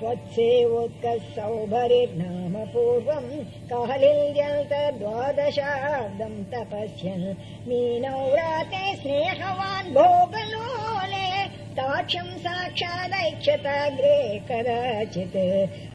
त्वत्सेवोत्कसौभरिर्नाम पूर्वम् कालिन्द्यन्त द्वादशाब्दम् तपस्यन् मीनौ राते स्नेहवान् भोगलोले साक्षम् साक्षादैक्षताग्रे कदाचित्